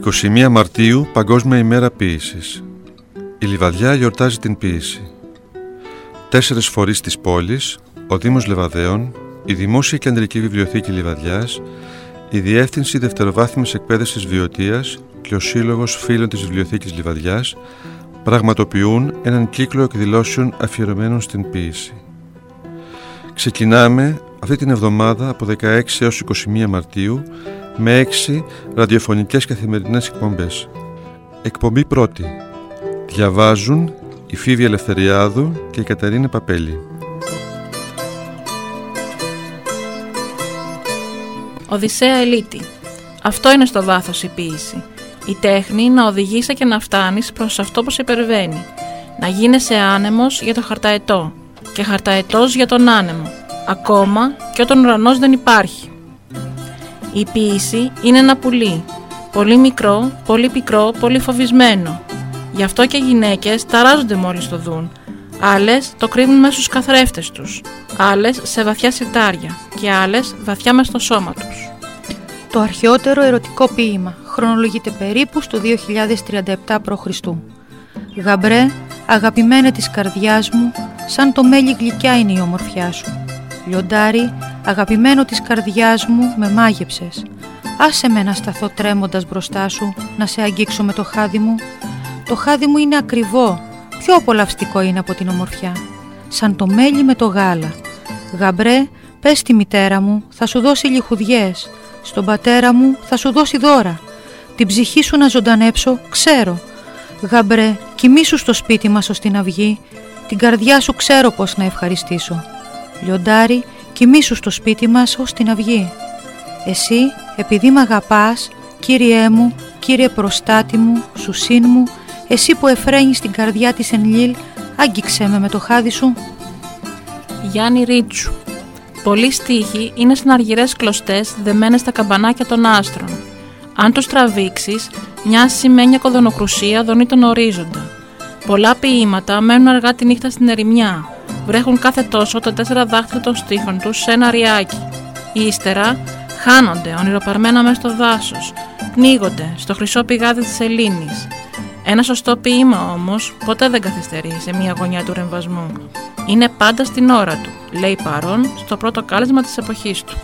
21 Μαρτίου Παγκόσμια ημέρα ποίησης. Η Λιβαδιά γιορτάζει την ποίηση. Τέσσερις φορείς της πόλης, ο Δήμος Λεβαδέων, η Δημόσια Κεντρική Βιβλιοθήκη Λιβαδιάς, η Διεύθυνση Δευτεροβάθμιας Εκπαίδευσης Βιωτίας και ο Σύλλογος Φίλων της Βιβλιοθήκης Λιβαδιάς πραγματοποιούν έναν κύκλο εκδηλώσεων αφιερωμένων στην ποίηση. Ξεκινάμε αυτή την εβδομάδα από 16 έως 21 Μαρτίου με έξι ραδιοφωνικές καθημερινές εκπομπές. Εκπομπή πρώτη. Διαβάζουν η Φίβη Ελευθεριάδου και η Κατερίνα Παπέλη. Οδυσσέα Ελίτη. Αυτό είναι στο βάθος η ποίηση. Η τέχνη να οδηγήσει και να φτάνεις προς αυτό που σε υπερβαίνει. Να γίνεσαι άνεμος για το χαρταετό και χαρταετός για τον άνεμο. Ακόμα και όταν ο ουρανός δεν υπάρχει. Η ποίηση είναι ένα πουλί. Πολύ μικρό, πολύ πικρό, πολύ φοβισμένο. Γι' αυτό και οι γυναίκες ταράζονται μόλις το δουν. Άλλες το κρύβουν μέσα στους καθρέφτες τους. Άλλες σε βαθιά σιρτάρια και άλλες βαθιά μέσα στο σώμα τους. Το αρχαιότερο ερωτικό ποίημα χρονολογείται περίπου στο 2037 π.Χ. Γαμπρέ, αγαπημένε της καρδιάς μου, σαν το μέλι γλυκιά είναι η ομορφιά σου. Λιοντάρι, αγαπημένο της καρδιάς μου, με μάγεψες. Άσε με να σταθώ τρέμοντας μπροστά σου, να σε αγγίξω με το χάδι μου. Το χάδι μου είναι ακριβό, πιο απολαυστικό είναι από την ομορφιά. Σαν το μέλι με το γάλα. Γαμπρέ, πες στη μητέρα μου, θα σου δώσει λιχουδιές. Στον πατέρα μου θα σου δώσει δώρα. Την ψυχή σου να ζωντανέψω, ξέρω. Γαμπρέ, κοιμήσου στο σπίτι μας ως την αυγή. Την καρδιά σου ξέρω πώς να ευχαριστήσω. Λιοντάρι, κοιμήσου στο σπίτι μας ως την αυγή. Εσύ, επειδή μ' αγαπάς, Κύριέ μου, Κύριε προστάτη μου, σουσίν μου, εσύ που εφραίνεις την καρδιά της εν λίλ, άγγιξέ με με το χάδι σου. Γιάννη Ρίτσου Πολλοί στίχοι είναι σαν αργυρές κλωστές δεμένες στα καμπανάκια των άστρων. Αν τους τραβήξεις, μια σημαίνια κοδονοκρουσία δονεί τον ορίζοντα. Πολλά ποίηματα μένουν αργά τη νύχτα στην ερημιά, βρέχουν κάθε τόσο τα τέσσερα δάχτυλα των στίχων τους σε ένα ριάκι. Ύστερα χάνονται ονειροπαρμένα μέσα στο δάσος, πνίγονται στο χρυσό πηγάδι της Ελλήνης. Ένα σωστό ποίημα όμως ποτέ δεν καθυστερεί σε μια γωνιά του ρεμβασμού. Είναι πάντα στην ώρα του, λέει παρόν στο πρώτο κάλεσμα της εποχής του.